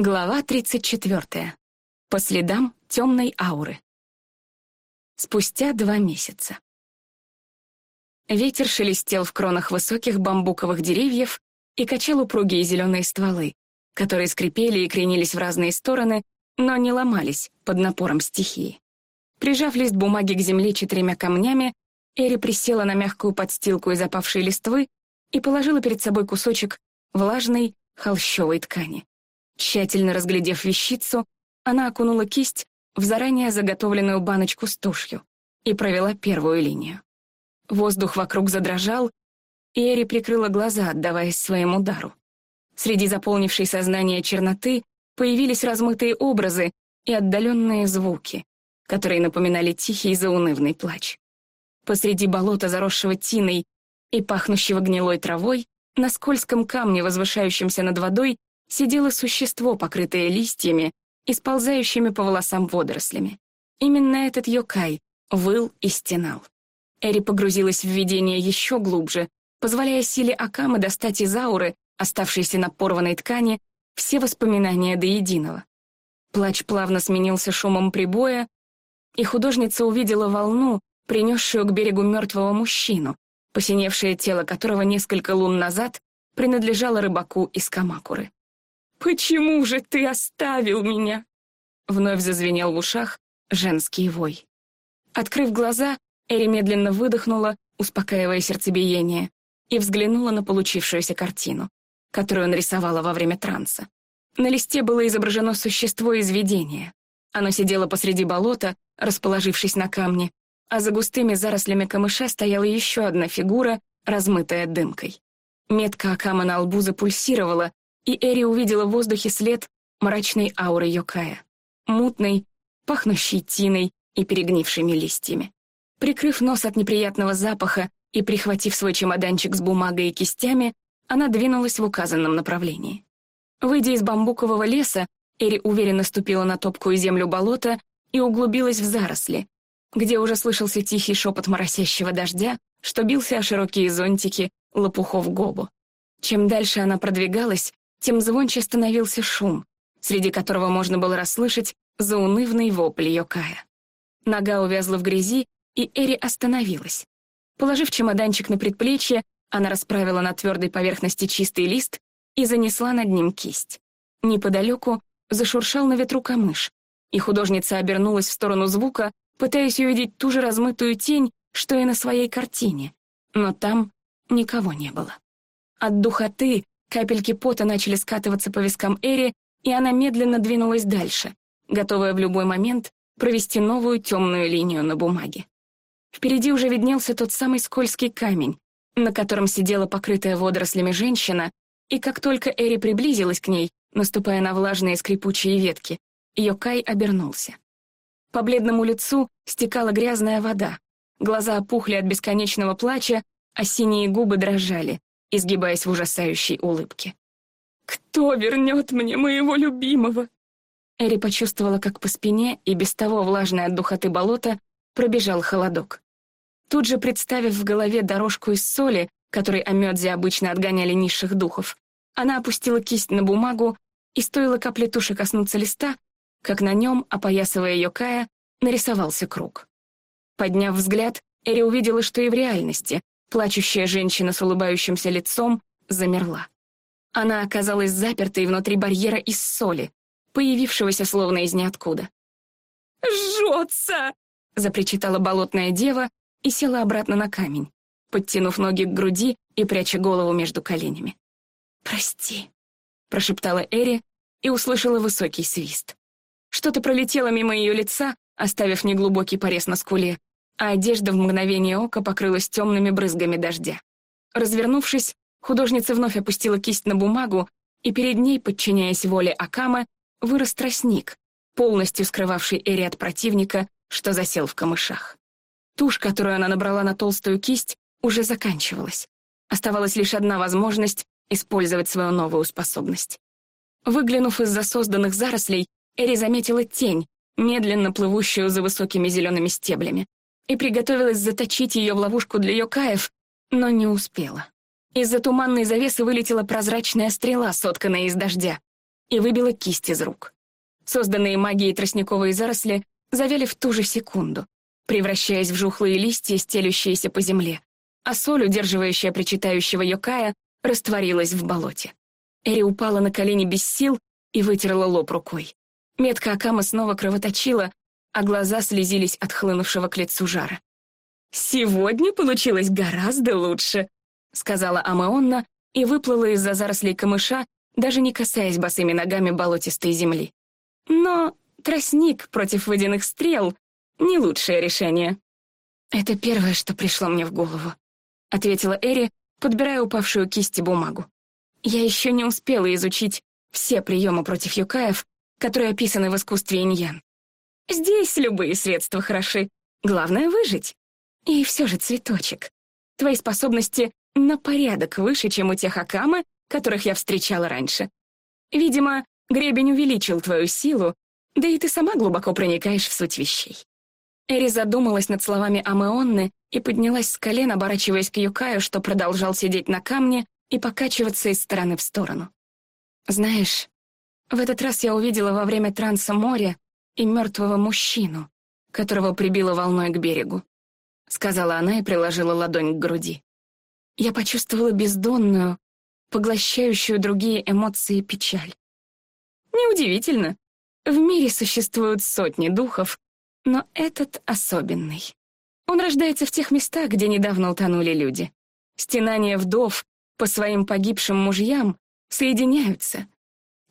Глава 34. По следам темной ауры. Спустя два месяца. Ветер шелестел в кронах высоких бамбуковых деревьев и качал упругие зеленые стволы, которые скрипели и кренились в разные стороны, но не ломались под напором стихии. Прижав лист бумаги к земле четырьмя камнями, Эри присела на мягкую подстилку из опавшей листвы и положила перед собой кусочек влажной холщовой ткани. Тщательно разглядев вещицу, она окунула кисть в заранее заготовленную баночку с тушью и провела первую линию. Воздух вокруг задрожал, и Эри прикрыла глаза, отдаваясь своему удару. Среди заполнившей сознание черноты появились размытые образы и отдаленные звуки, которые напоминали тихий заунывный плач. Посреди болота, заросшего тиной и пахнущего гнилой травой, на скользком камне, возвышающемся над водой, сидело существо, покрытое листьями и сползающими по волосам водорослями. Именно этот Йокай выл и стенал. Эри погрузилась в видение еще глубже, позволяя силе Акамы достать из ауры, оставшейся на порванной ткани, все воспоминания до единого. Плач плавно сменился шумом прибоя, и художница увидела волну, принесшую к берегу мертвого мужчину, посиневшее тело которого несколько лун назад принадлежало рыбаку из Камакуры. «Почему же ты оставил меня?» Вновь зазвенел в ушах женский вой. Открыв глаза, Эри медленно выдохнула, успокаивая сердцебиение, и взглянула на получившуюся картину, которую нарисовала во время транса. На листе было изображено существо из видения. Оно сидело посреди болота, расположившись на камне, а за густыми зарослями камыша стояла еще одна фигура, размытая дымкой. Метка Акама на лбу запульсировала, и Эри увидела в воздухе след мрачной ауры Йокая, мутной, пахнущей тиной и перегнившими листьями. Прикрыв нос от неприятного запаха и прихватив свой чемоданчик с бумагой и кистями, она двинулась в указанном направлении. Выйдя из бамбукового леса, Эри уверенно ступила на топкую землю болота и углубилась в заросли, где уже слышался тихий шепот моросящего дождя, что бился о широкие зонтики лопухов гобу. Чем дальше она продвигалась, тем звонче становился шум, среди которого можно было расслышать заунывный вопль Йокая. Нога увязла в грязи, и Эри остановилась. Положив чемоданчик на предплечье, она расправила на твердой поверхности чистый лист и занесла над ним кисть. Неподалеку зашуршал на ветру камыш, и художница обернулась в сторону звука, пытаясь увидеть ту же размытую тень, что и на своей картине, но там никого не было. От духоты Капельки пота начали скатываться по вискам Эри, и она медленно двинулась дальше, готовая в любой момент провести новую темную линию на бумаге. Впереди уже виднелся тот самый скользкий камень, на котором сидела покрытая водорослями женщина, и как только Эри приблизилась к ней, наступая на влажные скрипучие ветки, Йокай обернулся. По бледному лицу стекала грязная вода, глаза опухли от бесконечного плача, а синие губы дрожали, изгибаясь в ужасающей улыбке. «Кто вернет мне моего любимого?» Эри почувствовала, как по спине и без того влажное от духоты болота пробежал холодок. Тут же, представив в голове дорожку из соли, которой Амёдзи обычно отгоняли низших духов, она опустила кисть на бумагу, и стоило капле туши коснуться листа, как на нем, опоясывая Йокая, нарисовался круг. Подняв взгляд, Эри увидела, что и в реальности Плачущая женщина с улыбающимся лицом замерла. Она оказалась запертой внутри барьера из соли, появившегося словно из ниоткуда. «Жжется!» — запричитала болотная дева и села обратно на камень, подтянув ноги к груди и пряча голову между коленями. «Прости», — прошептала Эри и услышала высокий свист. Что-то пролетело мимо ее лица, оставив неглубокий порез на скуле, а одежда в мгновение ока покрылась темными брызгами дождя. Развернувшись, художница вновь опустила кисть на бумагу, и перед ней, подчиняясь воле Акама, вырос тростник, полностью скрывавший Эри от противника, что засел в камышах. Тушь, которую она набрала на толстую кисть, уже заканчивалась. Оставалась лишь одна возможность использовать свою новую способность. Выглянув из-за созданных зарослей, Эри заметила тень, медленно плывущую за высокими зелеными стеблями и приготовилась заточить ее в ловушку для Йокаев, но не успела. Из-за туманной завесы вылетела прозрачная стрела, сотканная из дождя. и выбила кисть из рук. Созданные магией тростниковые заросли завяли в ту же секунду, превращаясь в жухлые листья, стелющиеся по земле, а соль, удерживающая причитающего Йокая, растворилась в болоте. Эри упала на колени без сил и вытерла лоб рукой. Метка Акама снова кровоточила, а глаза слезились от хлынувшего к лицу жара. «Сегодня получилось гораздо лучше», — сказала Амаонна и выплыла из-за зарослей камыша, даже не касаясь босыми ногами болотистой земли. «Но тростник против водяных стрел — не лучшее решение». «Это первое, что пришло мне в голову», — ответила Эри, подбирая упавшую кисть и бумагу. «Я еще не успела изучить все приемы против юкаев, которые описаны в искусстве иньян. Здесь любые средства хороши. Главное — выжить. И все же, цветочек, твои способности на порядок выше, чем у тех Акамы, которых я встречала раньше. Видимо, гребень увеличил твою силу, да и ты сама глубоко проникаешь в суть вещей. Эри задумалась над словами Амеонны и поднялась с колен, оборачиваясь к Юкаю, что продолжал сидеть на камне и покачиваться из стороны в сторону. «Знаешь, в этот раз я увидела во время транса море и мертвого мужчину, которого прибило волной к берегу», — сказала она и приложила ладонь к груди. Я почувствовала бездонную, поглощающую другие эмоции печаль. Неудивительно. В мире существуют сотни духов, но этот особенный. Он рождается в тех местах, где недавно утонули люди. Стенания вдов по своим погибшим мужьям соединяются,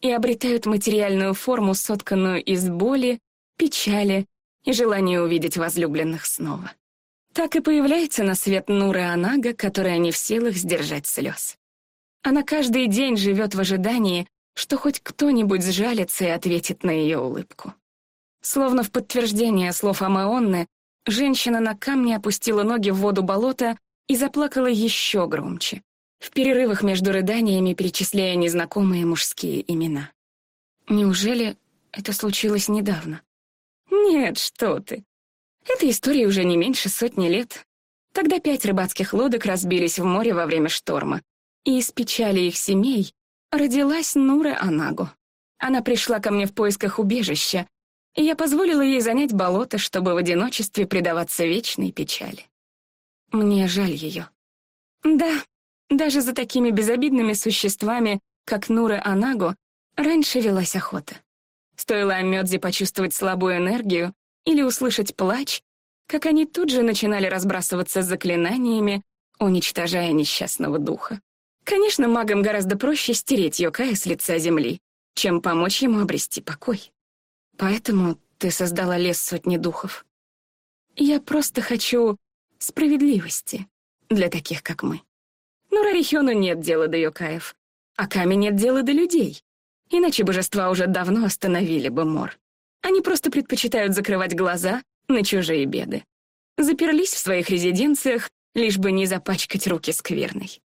и обретают материальную форму, сотканную из боли, печали и желания увидеть возлюбленных снова. Так и появляется на свет Нура Анага, которая не в силах сдержать слез. Она каждый день живет в ожидании, что хоть кто-нибудь сжалится и ответит на ее улыбку. Словно в подтверждение слов Амаонны, женщина на камне опустила ноги в воду болота и заплакала еще громче в перерывах между рыданиями перечисляя незнакомые мужские имена. Неужели это случилось недавно? Нет, что ты. Этой истории уже не меньше сотни лет. Тогда пять рыбацких лодок разбились в море во время шторма, и из печали их семей родилась Нура Анагу. Она пришла ко мне в поисках убежища, и я позволила ей занять болото, чтобы в одиночестве предаваться вечной печали. Мне жаль ее. Да, даже за такими безобидными существами, как Нура Анаго, раньше велась охота. Стоило Амёдзе почувствовать слабую энергию или услышать плач, как они тут же начинали разбрасываться заклинаниями, уничтожая несчастного духа. Конечно, магам гораздо проще стереть Йокая с лица земли, чем помочь ему обрести покой. Поэтому ты создала лес сотни духов. Я просто хочу справедливости для таких, как мы. Но Рарихёну нет дела до Йокаев, а Ками нет дела до людей. Иначе божества уже давно остановили бы Мор. Они просто предпочитают закрывать глаза на чужие беды. Заперлись в своих резиденциях, лишь бы не запачкать руки скверной.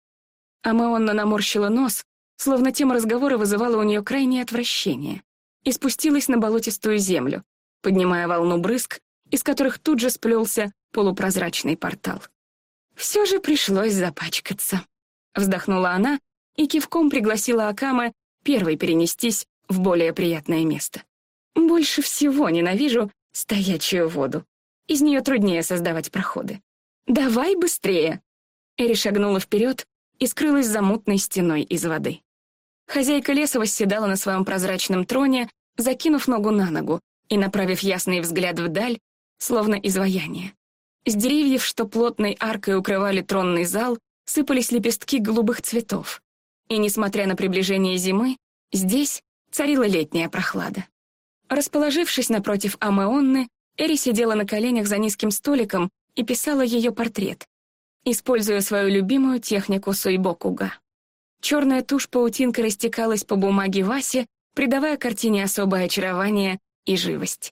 А Маонна наморщила нос, словно тема разговора вызывала у нее крайнее отвращение, и спустилась на болотистую землю, поднимая волну брызг, из которых тут же сплелся полупрозрачный портал. Все же пришлось запачкаться. Вздохнула она и кивком пригласила Акама первой перенестись в более приятное место. Больше всего ненавижу стоячую воду. Из нее труднее создавать проходы. «Давай быстрее!» Эри шагнула вперед и скрылась за мутной стеной из воды. Хозяйка леса восседала на своем прозрачном троне, закинув ногу на ногу и направив ясный взгляд вдаль, словно изваяние. С деревьев, что плотной аркой укрывали тронный зал, сыпались лепестки голубых цветов. И, несмотря на приближение зимы, здесь царила летняя прохлада. Расположившись напротив Амеонны, Эри сидела на коленях за низким столиком и писала ее портрет, используя свою любимую технику суйбокуга. Черная тушь паутинка растекалась по бумаге Васи, придавая картине особое очарование и живость.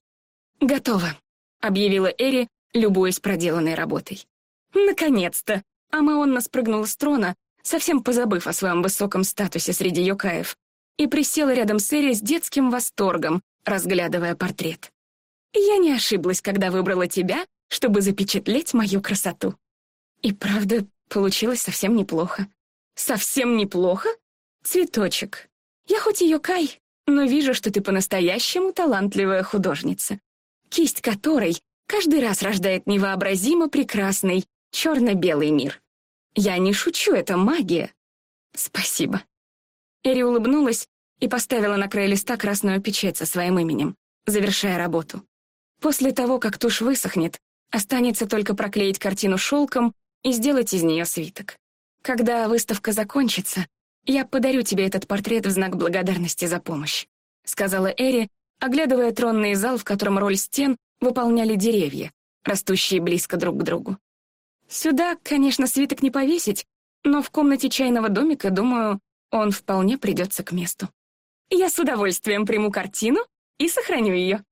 «Готово», — объявила Эри, любуясь проделанной работой. «Наконец-то!» Амаонна спрыгнула с трона, совсем позабыв о своем высоком статусе среди йокаев, и присела рядом с Эри с детским восторгом, разглядывая портрет. «Я не ошиблась, когда выбрала тебя, чтобы запечатлеть мою красоту». И правда, получилось совсем неплохо. Совсем неплохо? Цветочек. Я хоть и йокай, но вижу, что ты по-настоящему талантливая художница, кисть которой каждый раз рождает невообразимо прекрасный черно-белый мир. Я не шучу, это магия. Спасибо. Эри улыбнулась и поставила на край листа красную печать со своим именем, завершая работу. После того, как тушь высохнет, останется только проклеить картину шелком и сделать из нее свиток. Когда выставка закончится, я подарю тебе этот портрет в знак благодарности за помощь», — сказала Эри, оглядывая тронный зал, в котором роль стен выполняли деревья, растущие близко друг к другу. «Сюда, конечно, свиток не повесить, но в комнате чайного домика, думаю, он вполне придется к месту. Я с удовольствием приму картину и сохраню ее».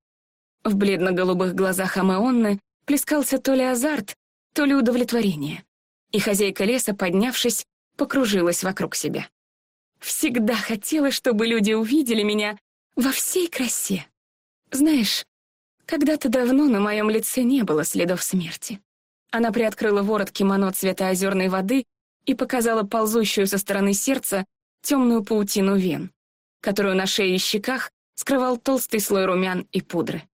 В бледно-голубых глазах Амеонны плескался то ли азарт, то ли удовлетворение, и хозяйка леса, поднявшись, покружилась вокруг себя. Всегда хотела, чтобы люди увидели меня во всей красе. Знаешь, когда-то давно на моем лице не было следов смерти. Она приоткрыла ворот кимоно цвета озерной воды и показала ползущую со стороны сердца темную паутину вен, которую на шее и щеках скрывал толстый слой румян и пудры.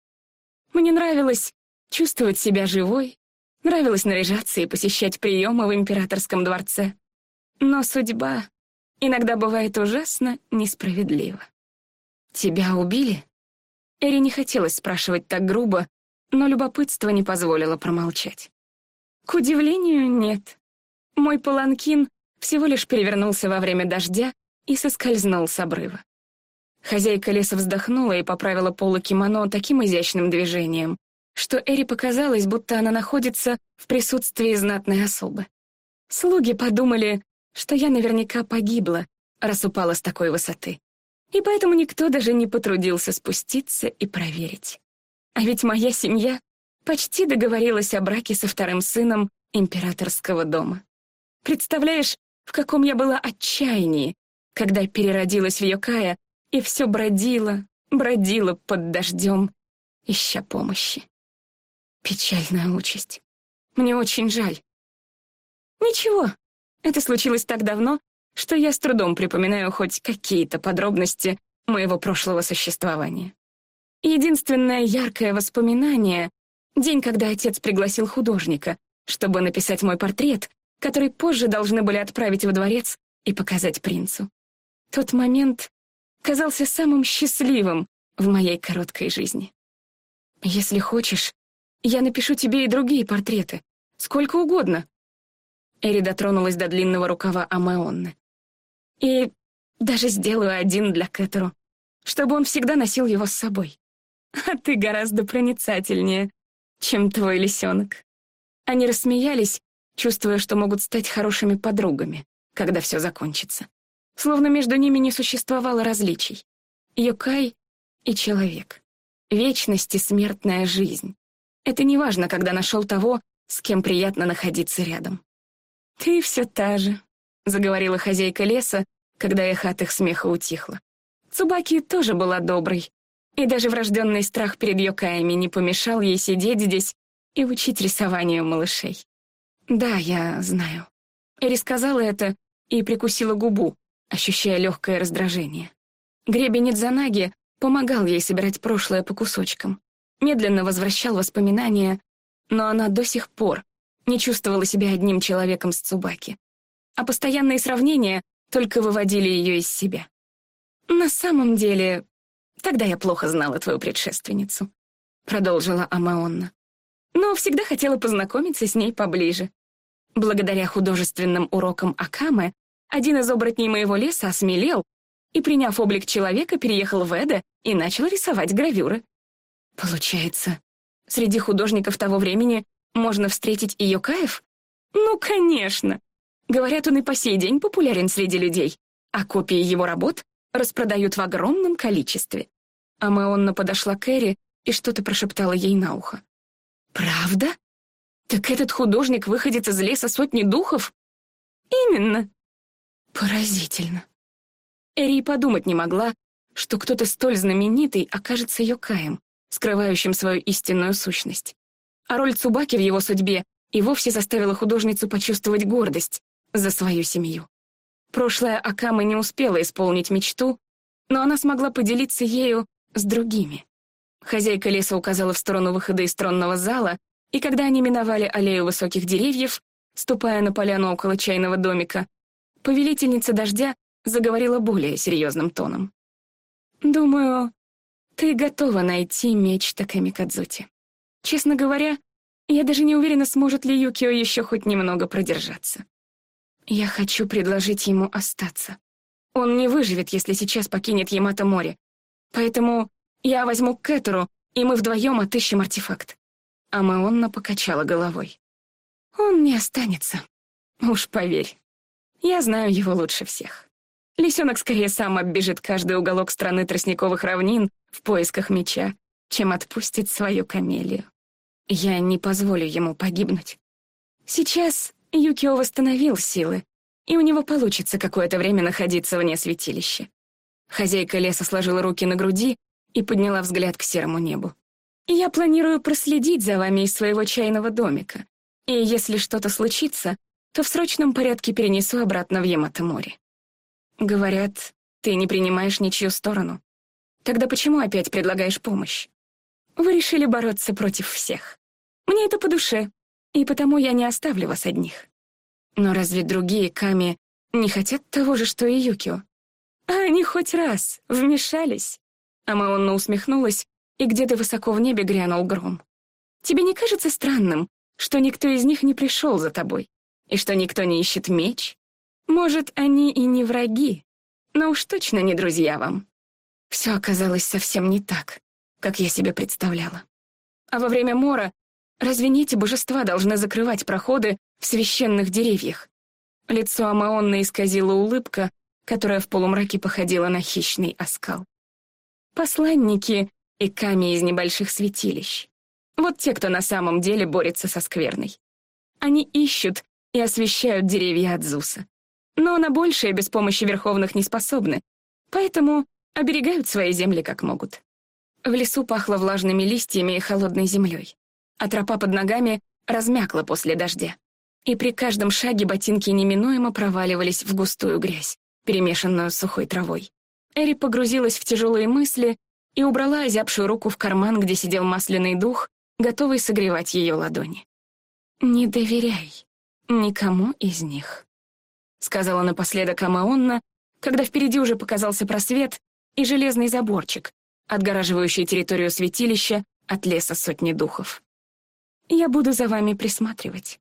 Мне нравилось чувствовать себя живой, нравилось наряжаться и посещать приемы в императорском дворце. Но судьба иногда бывает ужасно несправедлива. «Тебя убили?» Эри не хотелось спрашивать так грубо, но любопытство не позволило промолчать. К удивлению, нет. Мой паланкин всего лишь перевернулся во время дождя и соскользнул с обрыва. Хозяйка леса вздохнула и поправила полы кимоно таким изящным движением, что Эри показалось, будто она находится в присутствии знатной особы. Слуги подумали, что я наверняка погибла, раз упала с такой высоты. И поэтому никто даже не потрудился спуститься и проверить. А ведь моя семья почти договорилась о браке со вторым сыном императорского дома. Представляешь, в каком я была отчаянии, когда переродилась в Йокая и все бродила, бродила под дождем, ища помощи. Печальная участь. Мне очень жаль. Ничего, это случилось так давно, что я с трудом припоминаю хоть какие-то подробности моего прошлого существования. Единственное яркое воспоминание — день, когда отец пригласил художника, чтобы написать мой портрет, который позже должны были отправить во дворец и показать принцу. Тот момент казался самым счастливым в моей короткой жизни. Если хочешь, я напишу тебе и другие портреты, сколько угодно, Эри дотронулась до длинного рукава Амеонны. «И даже сделаю один для Кэтеру, чтобы он всегда носил его с собой. А ты гораздо проницательнее, чем твой лисенок». Они рассмеялись, чувствуя, что могут стать хорошими подругами, когда все закончится. Словно между ними не существовало различий. Юкай и человек. Вечность и смертная жизнь. Это не важно, когда нашел того, с кем приятно находиться рядом. «Ты все та же», — заговорила хозяйка леса, когда эхо от их смеха утихло. Цубаки тоже была доброй, и даже врожденный страх перед Йокаями не помешал ей сидеть здесь и учить рисованию малышей. «Да, я знаю». Эри сказала это и прикусила губу, ощущая легкое раздражение. Гребень Идзанаги помогал ей собирать прошлое по кусочкам, медленно возвращал воспоминания, но она до сих пор не чувствовала себя одним человеком с Цубаки. А постоянные сравнения только выводили ее из себя. «На самом деле, тогда я плохо знала твою предшественницу», — продолжила Амаонна. «Но всегда хотела познакомиться с ней поближе. Благодаря художественным урокам Акамы один из оборотней моего леса осмелел и, приняв облик человека, переехал в Эда и начал рисовать гравюры. Получается, среди художников того времени можно встретить и Йокаев? Ну, конечно. Говорят, он и по сей день популярен среди людей, а копии его работ распродают в огромном количестве. А Маонна подошла к Эри и что-то прошептала ей на ухо. «Правда? Так этот художник выходит из леса сотни духов?» «Именно». «Поразительно». Эри подумать не могла, что кто-то столь знаменитый окажется Йокаем, скрывающим свою истинную сущность а роль Цубаки в его судьбе и вовсе заставила художницу почувствовать гордость за свою семью. Прошлая Акама не успела исполнить мечту, но она смогла поделиться ею с другими. Хозяйка леса указала в сторону выхода из тронного зала, и когда они миновали аллею высоких деревьев, ступая на поляну около чайного домика, повелительница дождя заговорила более серьезным тоном. «Думаю, ты готова найти меч Такэми Кадзути. Честно говоря, я даже не уверена, сможет ли Юкио еще хоть немного продержаться. Я хочу предложить ему остаться. Он не выживет, если сейчас покинет Ямато море. Поэтому я возьму Кэтеру, и мы вдвоем отыщем артефакт. А Маонна покачала головой. Он не останется. Уж поверь. Я знаю его лучше всех. Лисенок скорее сам оббежит каждый уголок страны тростниковых равнин в поисках меча, чем отпустит свою камелию. Я не позволю ему погибнуть. Сейчас Юкио восстановил силы, и у него получится какое-то время находиться вне святилища. Хозяйка леса сложила руки на груди и подняла взгляд к серому небу. «Я планирую проследить за вами из своего чайного домика, и если что-то случится, то в срочном порядке перенесу обратно в Ямато-море. Говорят, ты не принимаешь ничью сторону. Тогда почему опять предлагаешь помощь? Вы решили бороться против всех. Мне это по душе, и потому я не оставлю вас одних. Но разве другие Ками не хотят того же, что и Юкио? А они хоть раз вмешались. Амаонна усмехнулась, и где-то высоко в небе грянул гром. Тебе не кажется странным, что никто из них не пришел за тобой, и что никто не ищет меч? Может, они и не враги, но уж точно не друзья вам. Все оказалось совсем не так, как я себе представляла. А во время мора разве не эти божества должны закрывать проходы в священных деревьях? Лицо Амаонны исказила улыбка, которая в полумраке походила на хищный оскал. Посланники и камни из небольших святилищ. Вот те, кто на самом деле борется со скверной. Они ищут и освещают деревья от Зуса. Но на большее без помощи верховных не способны, поэтому оберегают свои земли как могут. В лесу пахло влажными листьями и холодной землей, а тропа под ногами размякла после дождя. И при каждом шаге ботинки неминуемо проваливались в густую грязь, перемешанную с сухой травой. Эри погрузилась в тяжелые мысли и убрала озябшую руку в карман, где сидел масляный дух, готовый согревать ее ладони. «Не доверяй никому из них», — сказала напоследок Амаонна, когда впереди уже показался просвет и железный заборчик, отгораживающий территорию святилища от леса сотни духов. «Я буду за вами присматривать».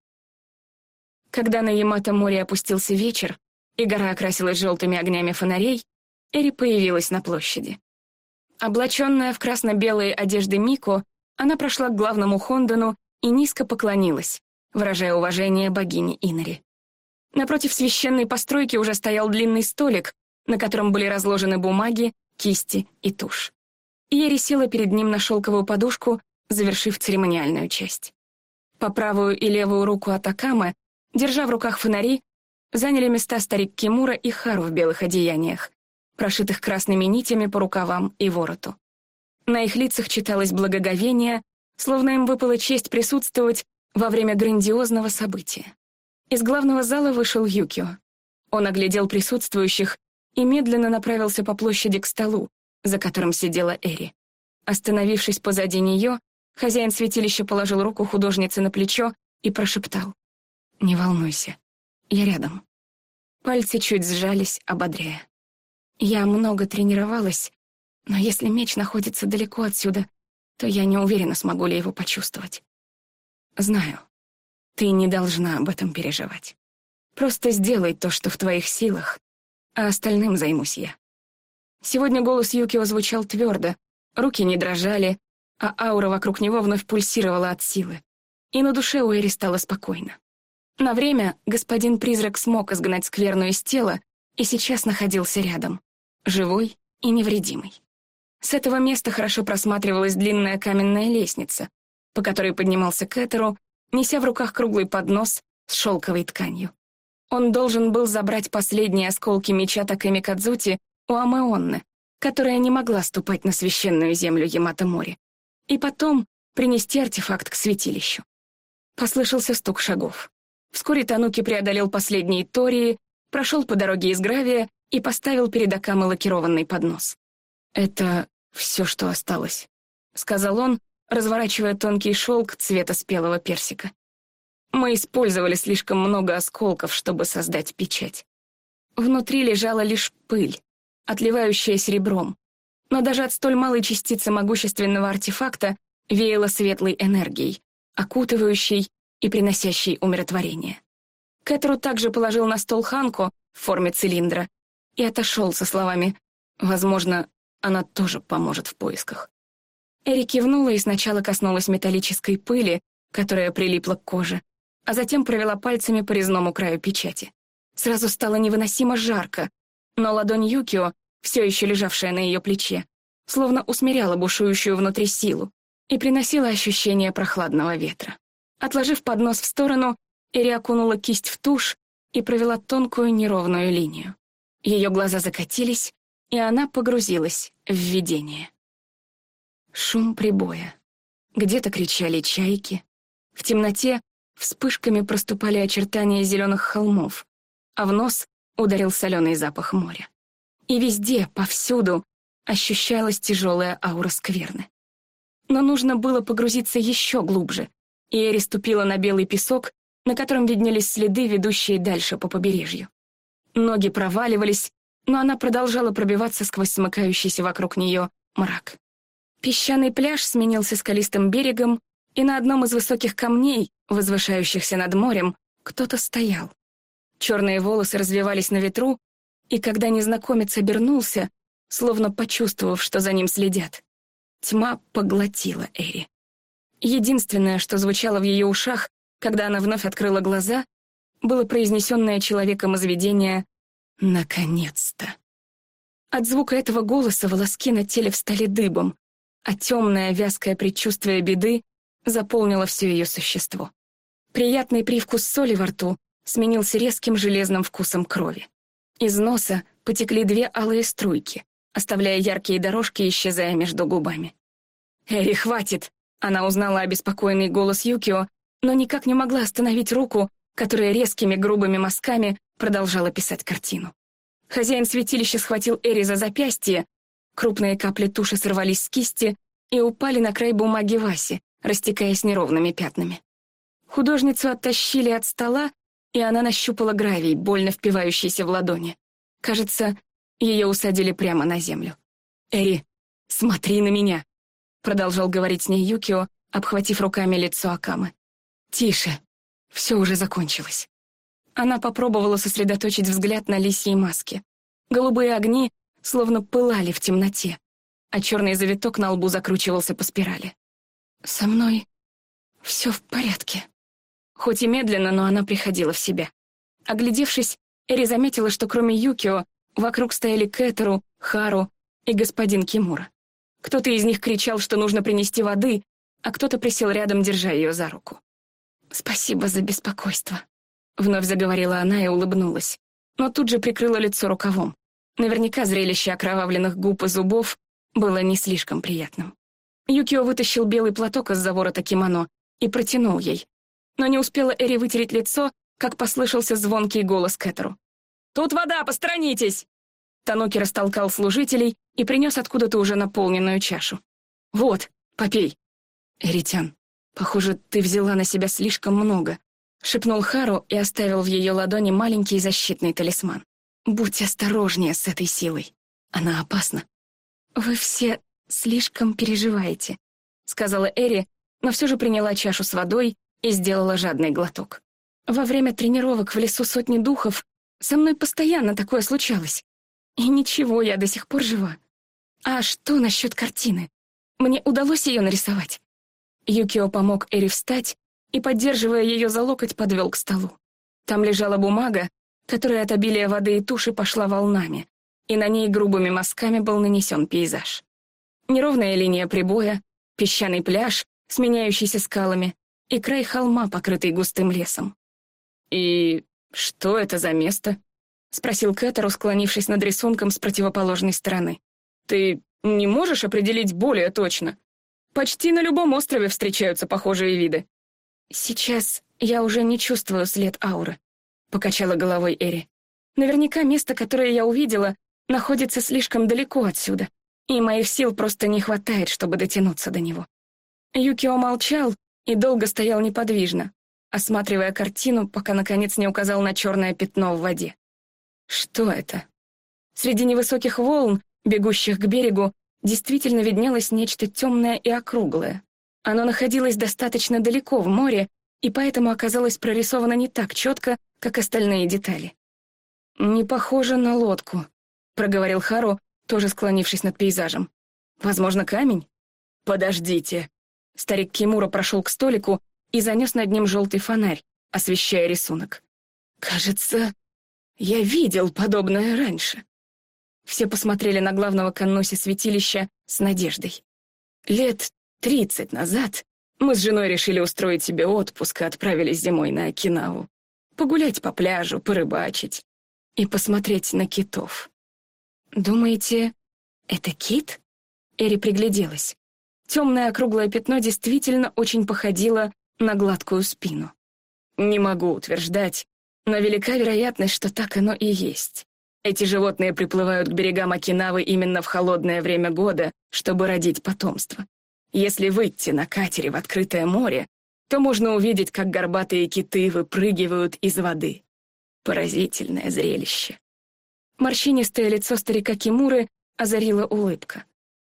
Когда на Ямато-море опустился вечер, и гора окрасилась желтыми огнями фонарей, Эри появилась на площади. Облаченная в красно-белые одежды Мико, она прошла к главному Хондону и низко поклонилась, выражая уважение богине Инори. Напротив священной постройки уже стоял длинный столик, на котором были разложены бумаги, кисти и тушь. Иери села перед ним на шелковую подушку, завершив церемониальную часть. По правую и левую руку Атакамы, держа в руках фонари, заняли места старик Кимура и Хару в белых одеяниях, прошитых красными нитями по рукавам и вороту. На их лицах читалось благоговение, словно им выпала честь присутствовать во время грандиозного события. Из главного зала вышел Юкио. Он оглядел присутствующих и медленно направился по площади к столу, за которым сидела Эри. Остановившись позади нее, хозяин святилища положил руку художнице на плечо и прошептал. «Не волнуйся, я рядом». Пальцы чуть сжались, ободряя. Я много тренировалась, но если меч находится далеко отсюда, то я не уверена, смогу ли его почувствовать. Знаю, ты не должна об этом переживать. Просто сделай то, что в твоих силах, а остальным займусь я. Сегодня голос Юкио звучал твердо, руки не дрожали, а аура вокруг него вновь пульсировала от силы. И на душе у Эри стало спокойно. На время господин призрак смог изгнать скверну из тела и сейчас находился рядом живой и невредимый. С этого места хорошо просматривалась длинная каменная лестница, по которой поднимался Кэтеру, неся в руках круглый поднос с шелковой тканью. Он должен был забрать последние осколки меча Такэми Кадзути у Амаонны, которая не могла ступать на священную землю Ямато-море, и потом принести артефакт к святилищу. Послышался стук шагов. Вскоре Тануки преодолел последние тории, прошел по дороге из гравия и поставил перед Акамой лакированный поднос. «Это все, что осталось», — сказал он, разворачивая тонкий шелк цвета спелого персика. «Мы использовали слишком много осколков, чтобы создать печать. Внутри лежала лишь пыль, отливающая серебром, но даже от столь малой частицы могущественного артефакта веяло светлой энергией, окутывающей и приносящей умиротворение. Кэтру также положил на стол ханку в форме цилиндра и отошел со словами «Возможно, она тоже поможет в поисках». Эри кивнула и сначала коснулась металлической пыли, которая прилипла к коже, а затем провела пальцами по резному краю печати. Сразу стало невыносимо жарко, но ладонь Юкио, все еще лежавшая на ее плече, словно усмиряла бушующую внутри силу и приносила ощущение прохладного ветра. Отложив поднос в сторону, Эри окунула кисть в тушь и провела тонкую неровную линию. Ее глаза закатились, и она погрузилась в видение. Шум прибоя. Где-то кричали чайки. В темноте вспышками проступали очертания зеленых холмов, а в нос ударил соленый запах моря. И везде, повсюду, ощущалась тяжелая аура скверны. Но нужно было погрузиться еще глубже, и Эри ступила на белый песок, на котором виднелись следы, ведущие дальше по побережью. Ноги проваливались, но она продолжала пробиваться сквозь смыкающийся вокруг нее мрак. Песчаный пляж сменился скалистым берегом, и на одном из высоких камней, возвышающихся над морем, кто-то стоял. Черные волосы развивались на ветру, и когда незнакомец обернулся, словно почувствовав, что за ним следят, тьма поглотила Эри. Единственное, что звучало в ее ушах, когда она вновь открыла глаза, было произнесенное человеком из «Наконец-то». От звука этого голоса волоски на теле встали дыбом, а темное вязкое предчувствие беды заполнило все ее существо. Приятный привкус соли во рту сменился резким железным вкусом крови. Из носа потекли две алые струйки, оставляя яркие дорожки, исчезая между губами. «Эри, хватит!» Она узнала обеспокоенный голос Юкио, но никак не могла остановить руку, которая резкими грубыми мазками продолжала писать картину. Хозяин святилища схватил Эри за запястье, крупные капли туши сорвались с кисти и упали на край бумаги Васи, растекаясь неровными пятнами. Художницу оттащили от стола и она нащупала гравий, больно впивающийся в ладони. Кажется, ее усадили прямо на землю. «Эри, смотри на меня!» Продолжал говорить с ней Юкио, обхватив руками лицо Акамы. «Тише, все уже закончилось». Она попробовала сосредоточить взгляд на лисьей маске. Голубые огни словно пылали в темноте, а черный завиток на лбу закручивался по спирали. «Со мной все в порядке», Хоть и медленно, но она приходила в себя. Оглядевшись, Эри заметила, что кроме Юкио вокруг стояли Кэтеру, Хару и господин Кимура. Кто-то из них кричал, что нужно принести воды, а кто-то присел рядом, держа ее за руку. «Спасибо за беспокойство», — вновь заговорила она и улыбнулась, но тут же прикрыла лицо рукавом. Наверняка зрелище окровавленных губ и зубов было не слишком приятным. Юкио вытащил белый платок из-за ворота кимоно и протянул ей, но не успела Эри вытереть лицо, как послышался звонкий голос Кэтеру. «Тут вода, посторонитесь!» Тануки растолкал служителей и принес откуда-то уже наполненную чашу. «Вот, попей!» «Эритян, похоже, ты взяла на себя слишком много», — шепнул Хару и оставил в ее ладони маленький защитный талисман. «Будь осторожнее с этой силой. Она опасна». «Вы все слишком переживаете», — сказала Эри, но все же приняла чашу с водой и сделала жадный глоток. Во время тренировок в лесу сотни духов со мной постоянно такое случалось. И ничего, я до сих пор жива. А что насчет картины? Мне удалось ее нарисовать. Юкио помог Эри встать и, поддерживая ее за локоть, подвел к столу. Там лежала бумага, которая от обилия воды и туши пошла волнами, и на ней грубыми мазками был нанесен пейзаж. Неровная линия прибоя, песчаный пляж, сменяющийся скалами, и край холма, покрытый густым лесом. «И что это за место?» — спросил Кэтеру, склонившись над рисунком с противоположной стороны. «Ты не можешь определить более точно? Почти на любом острове встречаются похожие виды». «Сейчас я уже не чувствую след ауры», — покачала головой Эри. «Наверняка место, которое я увидела, находится слишком далеко отсюда, и моих сил просто не хватает, чтобы дотянуться до него. Юкио молчал и долго стоял неподвижно, осматривая картину, пока, наконец, не указал на черное пятно в воде. Что это? Среди невысоких волн, бегущих к берегу, действительно виднелось нечто темное и округлое. Оно находилось достаточно далеко в море, и поэтому оказалось прорисовано не так четко, как остальные детали. «Не похоже на лодку», — проговорил Хару, тоже склонившись над пейзажем. «Возможно, камень?» «Подождите». Старик Кимура прошел к столику и занес над ним желтый фонарь, освещая рисунок. «Кажется, я видел подобное раньше». Все посмотрели на главного конноси святилища с надеждой. Лет тридцать назад мы с женой решили устроить себе отпуск и отправились зимой на Окинаву. Погулять по пляжу, порыбачить и посмотреть на китов. «Думаете, это кит?» Эри пригляделась. Темное округлое пятно действительно очень походило на гладкую спину. Не могу утверждать, но велика вероятность, что так оно и есть. Эти животные приплывают к берегам Окинавы именно в холодное время года, чтобы родить потомство. Если выйти на катере в открытое море, то можно увидеть, как горбатые киты выпрыгивают из воды. Поразительное зрелище. Морщинистое лицо старика Кимуры озарила улыбка.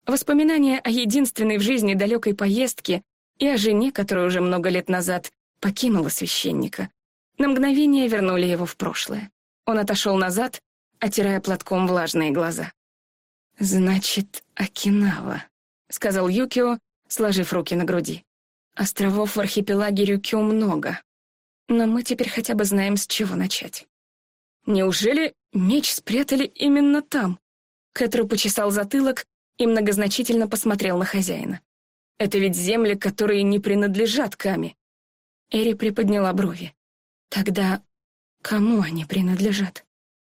Воспоминания о единственной в жизни далекой поездке и о жене, которая уже много лет назад покинула священника, на мгновение вернули его в прошлое. Он отошел назад, отирая платком влажные глаза. «Значит, Окинава», — сказал Юкио, сложив руки на груди. «Островов в архипелаге Рюкю много, но мы теперь хотя бы знаем, с чего начать». «Неужели меч спрятали именно там?» Кэтру почесал затылок и многозначительно посмотрел на хозяина. «Это ведь земли, которые не принадлежат Каме». Эри приподняла брови. «Тогда кому они принадлежат?»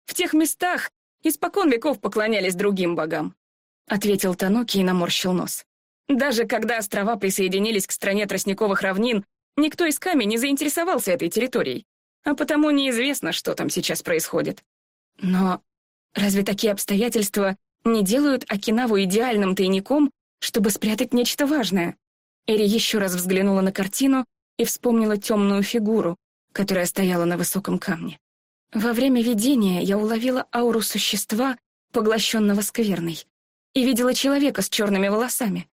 «В тех местах испокон веков поклонялись другим богам. — ответил Тануки и наморщил нос. «Даже когда острова присоединились к стране тростниковых равнин, никто из Ками не заинтересовался этой территорией, а потому неизвестно, что там сейчас происходит. Но разве такие обстоятельства не делают Окинаву идеальным тайником, чтобы спрятать нечто важное?» Эри еще раз взглянула на картину и вспомнила темную фигуру, которая стояла на высоком камне. Во время видения я уловила ауру существа, поглощенного скверной и видела человека с черными волосами.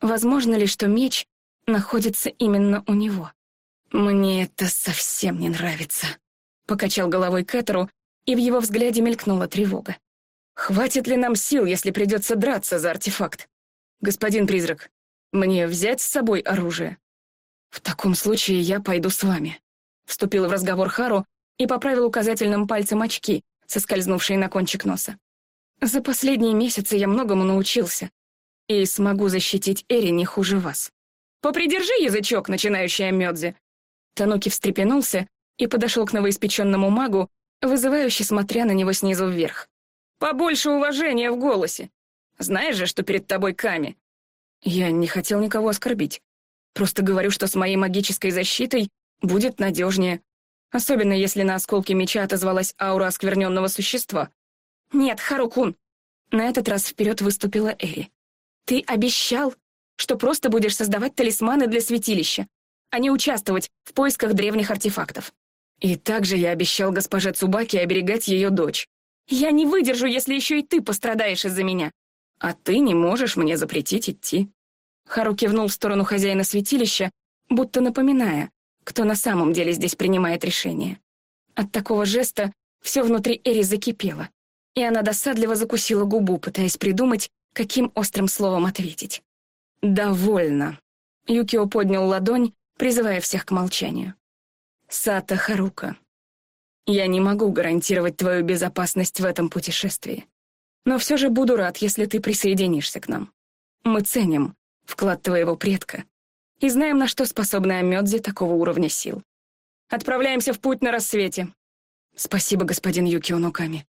Возможно ли, что меч находится именно у него? «Мне это совсем не нравится», — покачал головой Кэтеру, и в его взгляде мелькнула тревога. «Хватит ли нам сил, если придется драться за артефакт? Господин призрак, мне взять с собой оружие?» «В таком случае я пойду с вами», — вступил в разговор Хару и поправил указательным пальцем очки, соскользнувшие на кончик носа. За последние месяцы я многому научился и смогу защитить Эри не хуже вас. Попридержи язычок, начинающий о Мёдзе. Тануки встрепенулся и подошел к новоиспеченному магу, вызывающе смотря на него снизу вверх. «Побольше уважения в голосе. Знаешь же, что перед тобой Ками». Я не хотел никого оскорбить. Просто говорю, что с моей магической защитой будет надежнее. Особенно если на осколке меча отозвалась аура оскверненного существа. «Нет, Харукун!» На этот раз вперед выступила Эри. «Ты обещал, что просто будешь создавать талисманы для святилища, а не участвовать в поисках древних артефактов. И также я обещал госпоже Цубаки оберегать ее дочь. Я не выдержу, если еще и ты пострадаешь из-за меня. А ты не можешь мне запретить идти». Хару кивнул в сторону хозяина святилища, будто напоминая, кто на самом деле здесь принимает решение. От такого жеста все внутри Эри закипело и она досадливо закусила губу, пытаясь придумать, каким острым словом ответить. «Довольно». Юкио поднял ладонь, призывая всех к молчанию. «Сата Харука, я не могу гарантировать твою безопасность в этом путешествии, но все же буду рад, если ты присоединишься к нам. Мы ценим вклад твоего предка и знаем, на что способна Амёдзи такого уровня сил. Отправляемся в путь на рассвете. Спасибо, господин Юкио Нуками.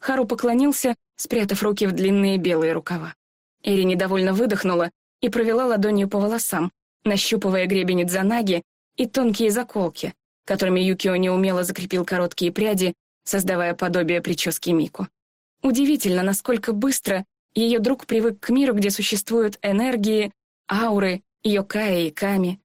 Хару поклонился, спрятав руки в длинные белые рукава. Эри недовольно выдохнула и провела ладонью по волосам, нащупывая гребень Дзанаги и тонкие заколки, которыми Юкио неумело закрепил короткие пряди, создавая подобие прически Мику. Удивительно, насколько быстро Ее друг привык к миру, где существуют энергии, ауры, йокаи и ками.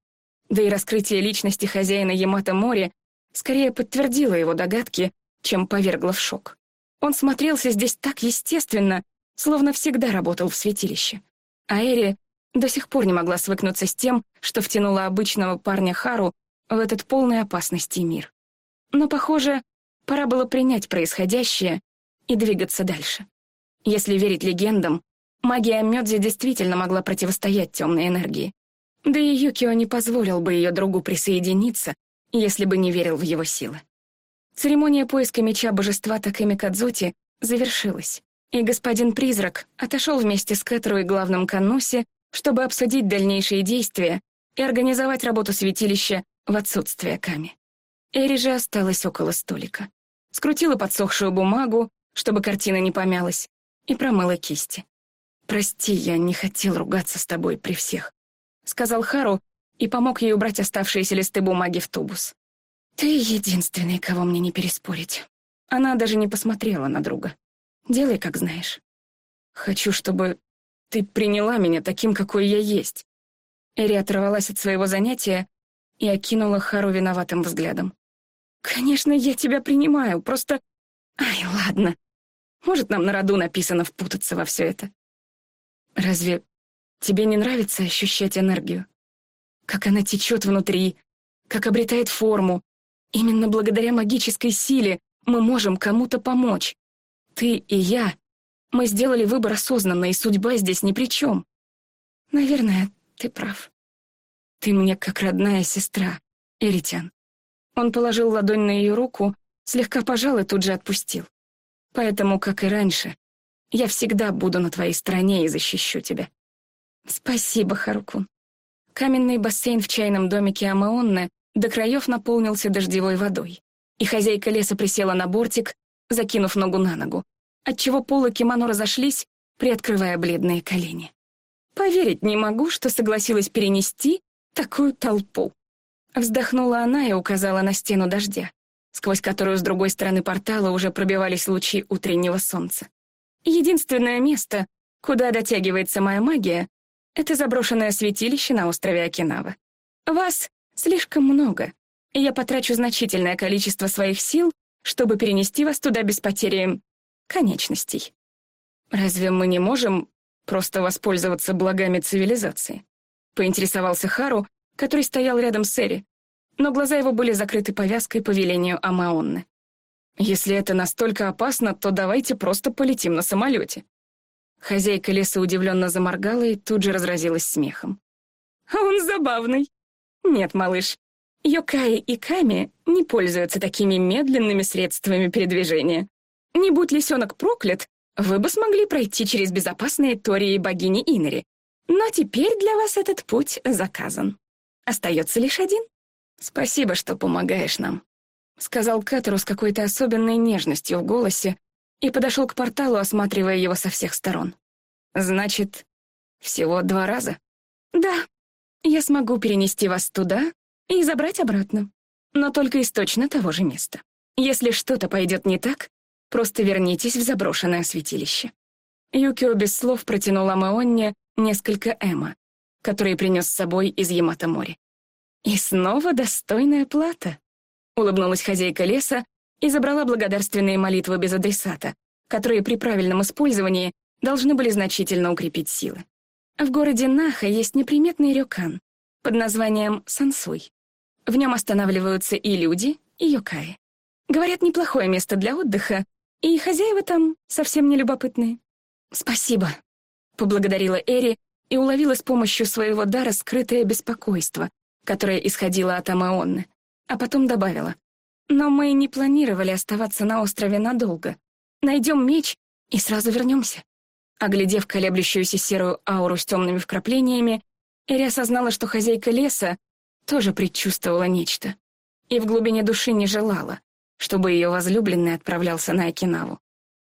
Да и раскрытие личности хозяина Ямато Мори скорее подтвердило его догадки, чем повергло в шок. Он смотрелся здесь так естественно, словно всегда работал в святилище. А Эри до сих пор не могла свыкнуться с тем, что втянула обычного парня Хару в этот полный опасности мир. Но, похоже, пора было принять происходящее и двигаться дальше. Если верить легендам, магия Мёдзи действительно могла противостоять темной энергии. Да и Юкио не позволил бы ее другу присоединиться, если бы не верил в его силы. Церемония поиска меча божества Такэми Кадзути завершилась, и господин Призрак отошел вместе с Кэтру и главным Кануси, чтобы обсудить дальнейшие действия и организовать работу святилища в отсутствие Ками. Эри же осталась около столика. Скрутила подсохшую бумагу, чтобы картина не помялась, и промыла кисти. «Прости, я не хотел ругаться с тобой при всех», — сказал Хару и помог ей убрать оставшиеся листы бумаги в тубус. «Ты единственный, кого мне не переспорить». Она даже не посмотрела на друга. «Делай, как знаешь. Хочу, чтобы ты приняла меня таким, какой я есть». Эри оторвалась от своего занятия и окинула Хару виноватым взглядом. «Конечно, я тебя принимаю, просто... Ай, ладно. Может, нам на роду написано впутаться во все это. Разве тебе не нравится ощущать энергию? Как она течет внутри, как обретает форму, Именно благодаря магической силе мы можем кому-то помочь. Ты и я. Мы сделали выбор осознанно, и судьба здесь ни при чем. Наверное, ты прав. Ты мне как родная сестра, Эритян. Он положил ладонь на ее руку, слегка пожал и тут же отпустил. Поэтому, как и раньше, я всегда буду на твоей стороне и защищу тебя. Спасибо, Харукун. Каменный бассейн в чайном домике Амаонны до краев наполнился дождевой водой, и хозяйка леса присела на бортик, закинув ногу на ногу, отчего полы кимоно разошлись, приоткрывая бледные колени. Поверить не могу, что согласилась перенести такую толпу. Вздохнула она и указала на стену дождя, сквозь которую с другой стороны портала уже пробивались лучи утреннего солнца. Единственное место, куда дотягивается моя магия, это заброшенное святилище на острове Окинава. Вас Слишком много, и я потрачу значительное количество своих сил, чтобы перенести вас туда без потери конечностей. Разве мы не можем просто воспользоваться благами цивилизации? Поинтересовался Хару, который стоял рядом с Эри, но глаза его были закрыты повязкой по велению Амаонны. «Если это настолько опасно, то давайте просто полетим на самолете». Хозяйка леса удивленно заморгала и тут же разразилась смехом. «А он забавный. Нет, малыш, Йокаи и Ками не пользуются такими медленными средствами передвижения. Не будь лисенок проклят, вы бы смогли пройти через безопасные тории богини Инери. Но теперь для вас этот путь заказан. Остается лишь один. Спасибо, что помогаешь нам, — сказал Кэтеру с какой-то особенной нежностью в голосе и подошел к порталу, осматривая его со всех сторон. Значит, всего два раза? Да, я смогу перенести вас туда и забрать обратно, но только из точно того же места. Если что-то пойдет не так, просто вернитесь в заброшенное святилище». Юкио без слов протянул Амаонне несколько эма, которые принес с собой из Ямато-мори. «И снова достойная плата», — улыбнулась хозяйка леса и забрала благодарственные молитвы без адресата, которые при правильном использовании должны были значительно укрепить силы. В городе Наха есть неприметный рёкан под названием Сансуй. В нем останавливаются и люди, и юкаи. Говорят, неплохое место для отдыха, и хозяева там совсем не любопытные. «Спасибо», — поблагодарила Эри и уловила с помощью своего дара скрытое беспокойство, которое исходило от Амаонны, а потом добавила. «Но мы не планировали оставаться на острове надолго. Найдем меч и сразу вернемся». Оглядев колеблющуюся серую ауру с темными вкраплениями, Эри осознала, что хозяйка леса тоже предчувствовала нечто и в глубине души не желала, чтобы ее возлюбленный отправлялся на Окинаву.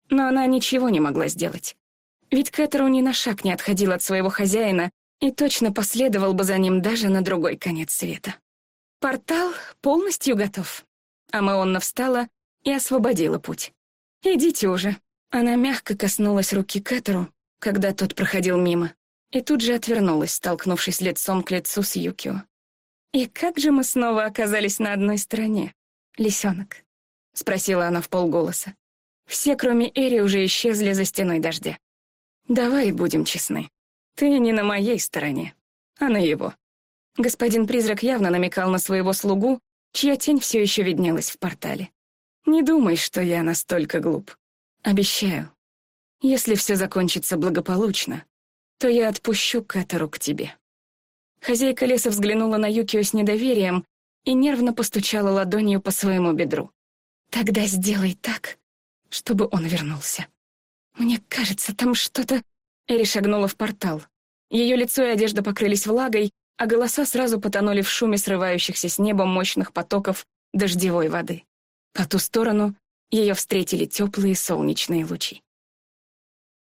Но она ничего не могла сделать. Ведь Кэтеру ни на шаг не отходил от своего хозяина и точно последовал бы за ним даже на другой конец света. Портал полностью готов. Амаонна встала и освободила путь. «Идите уже». Она мягко коснулась руки Кэтеру, когда тот проходил мимо, и тут же отвернулась, столкнувшись лицом к лицу с Юкио. «И как же мы снова оказались на одной стороне, лисенок?» — спросила она в полголоса. Все, кроме Эри, уже исчезли за стеной дождя. «Давай будем честны. Ты не на моей стороне, а на его». Господин Призрак явно намекал на своего слугу, чья тень все еще виднелась в портале. «Не думай, что я настолько глуп. Обещаю, если все закончится благополучно, то я отпущу Катору к тебе». Хозяйка леса взглянула на Юкио с недоверием и нервно постучала ладонью по своему бедру. «Тогда сделай так, чтобы он вернулся. Мне кажется, там что-то...» Эри шагнула в портал. Ее лицо и одежда покрылись влагой, а голоса сразу потонули в шуме срывающихся с неба мощных потоков дождевой воды. По ту сторону ее встретили теплые солнечные лучи.